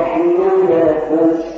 الشمس والقمر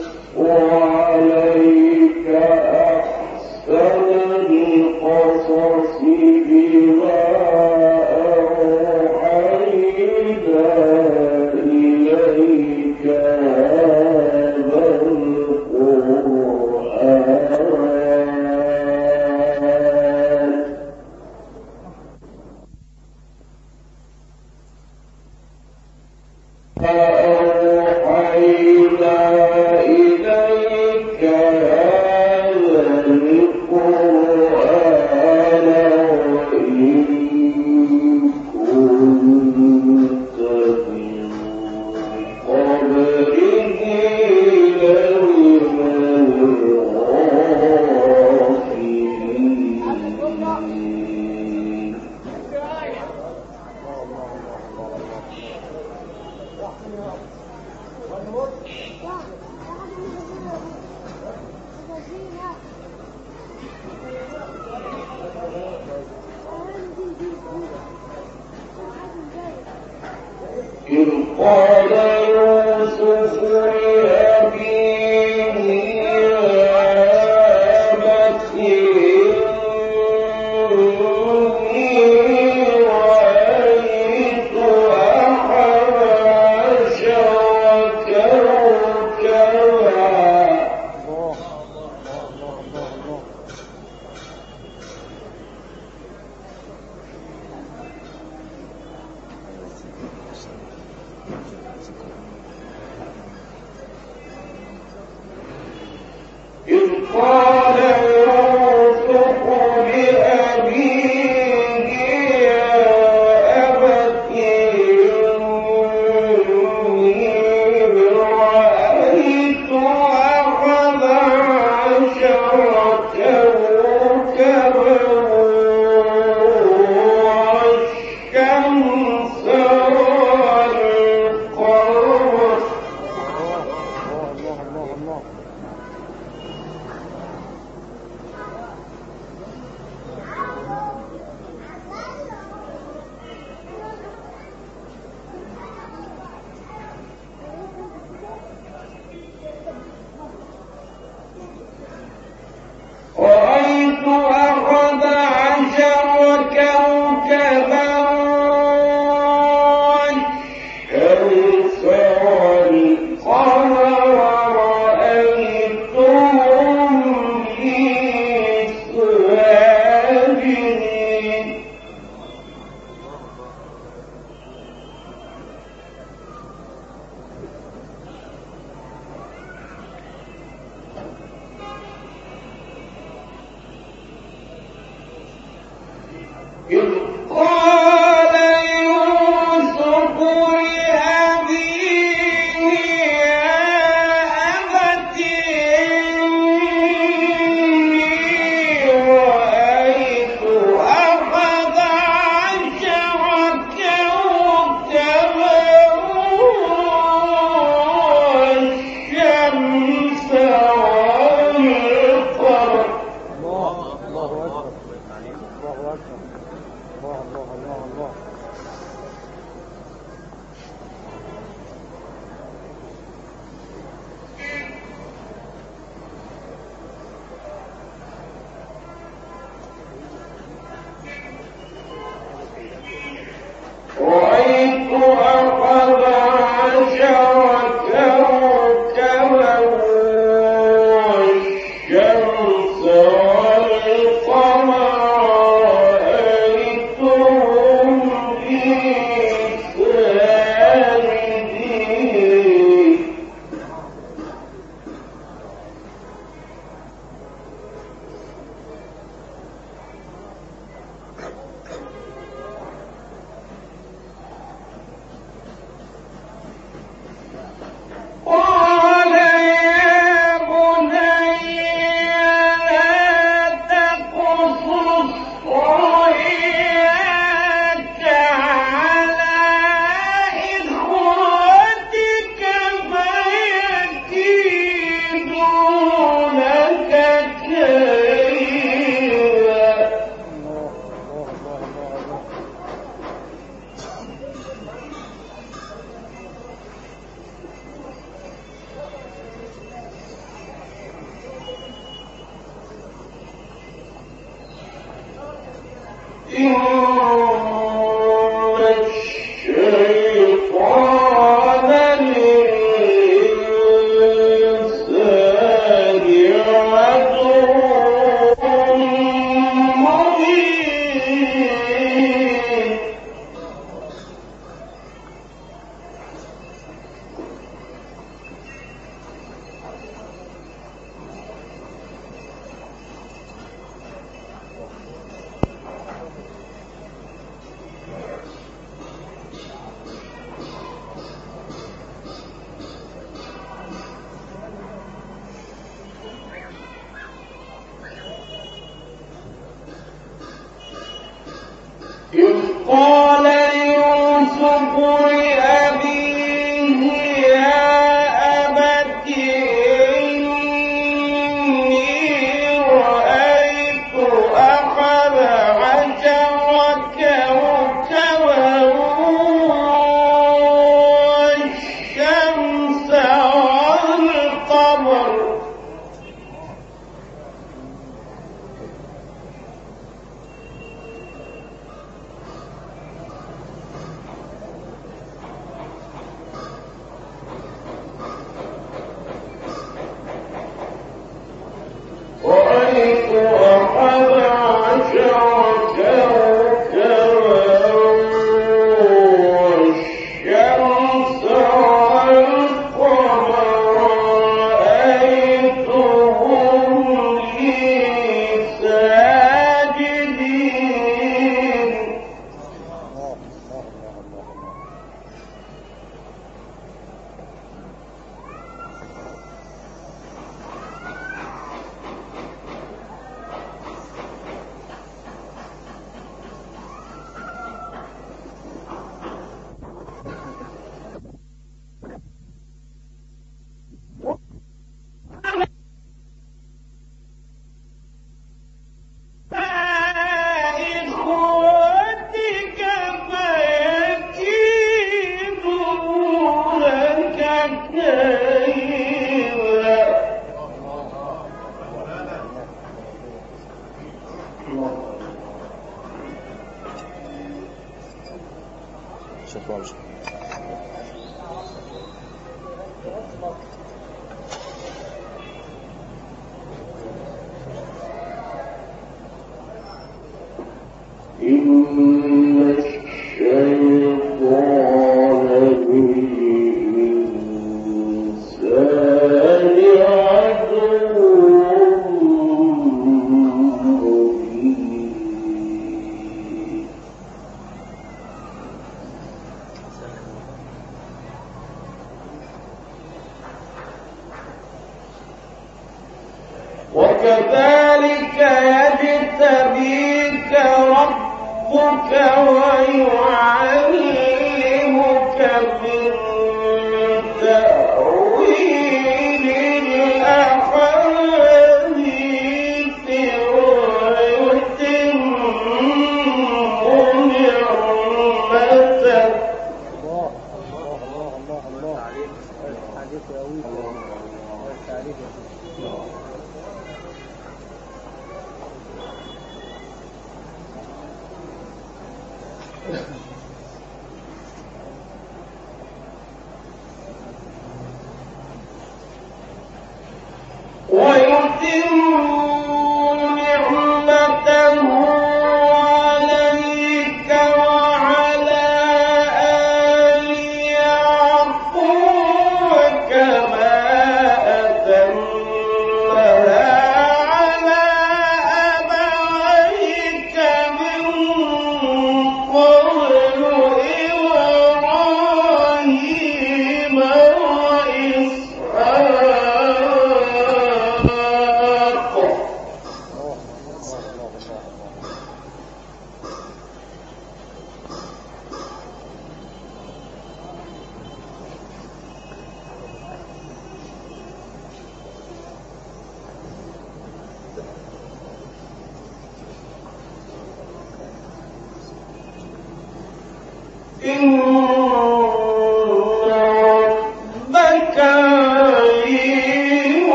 إِنَّ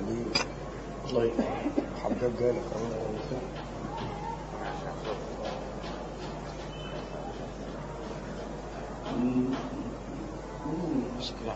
عليه الله حمدان جالك بسم الله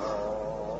Oh.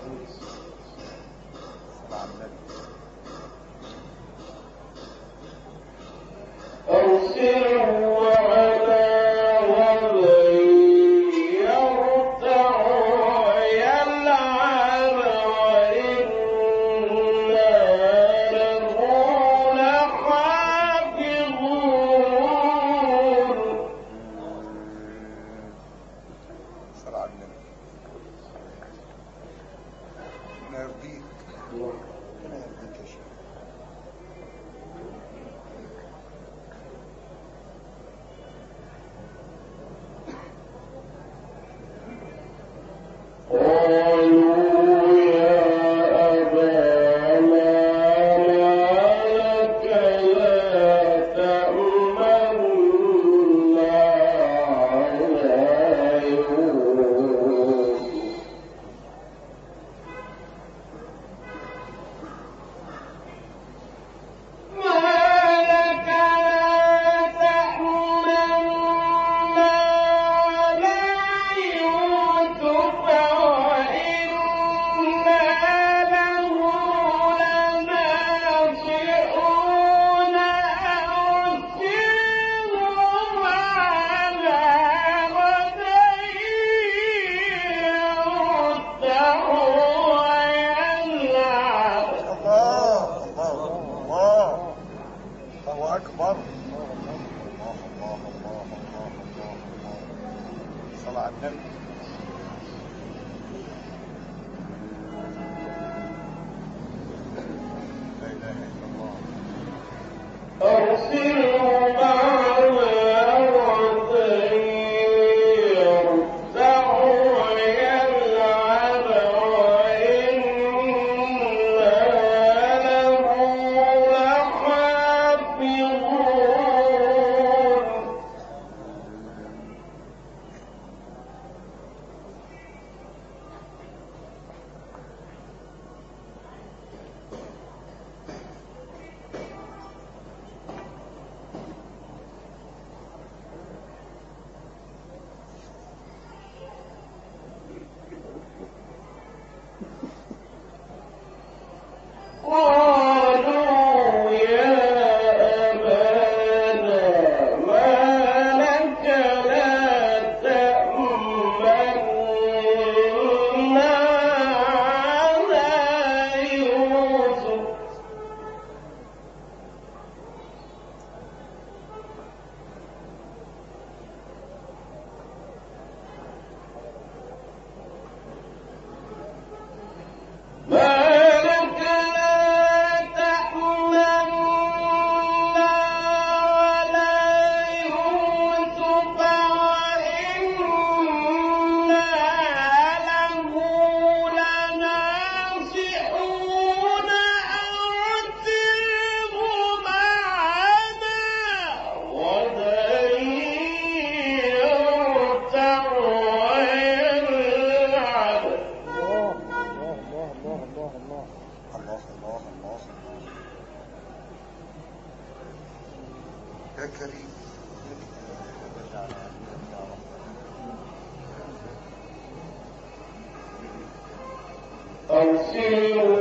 Thank you. أرسله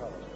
رب يا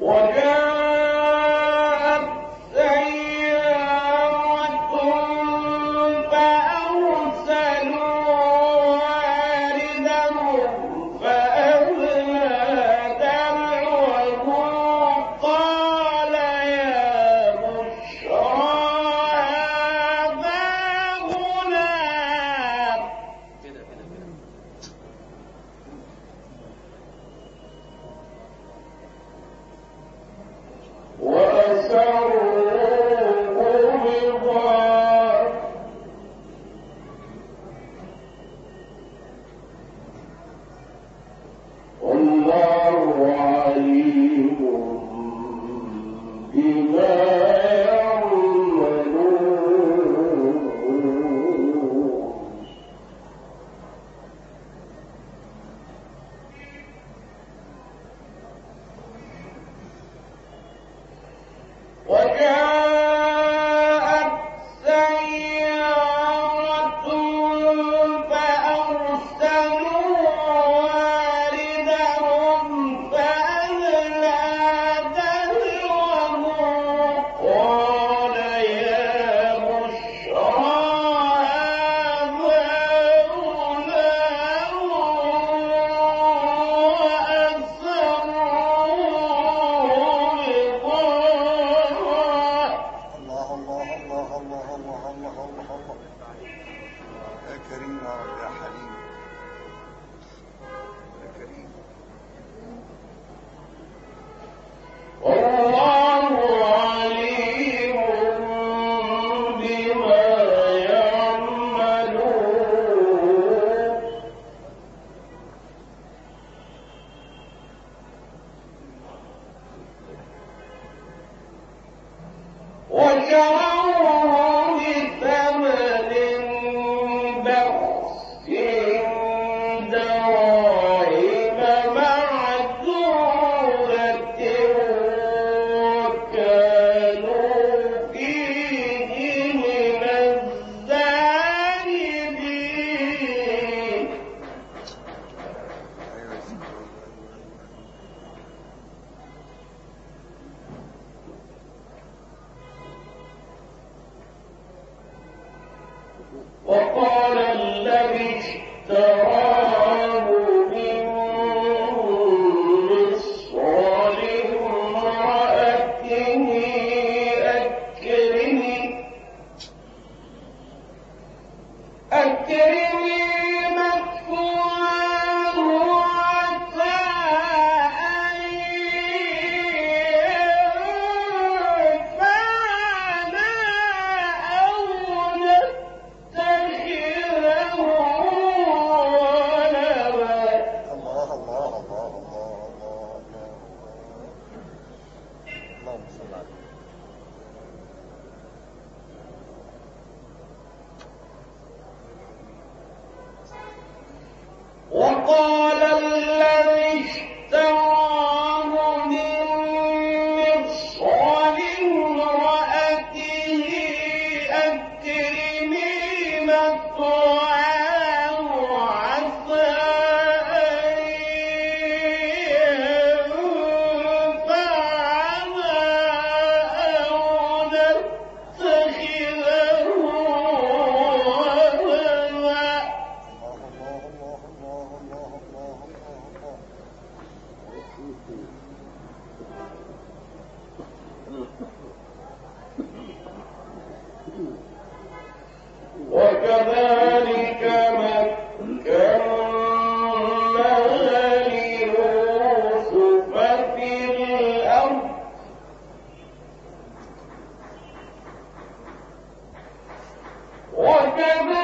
وَجَاءَ أكرمي کے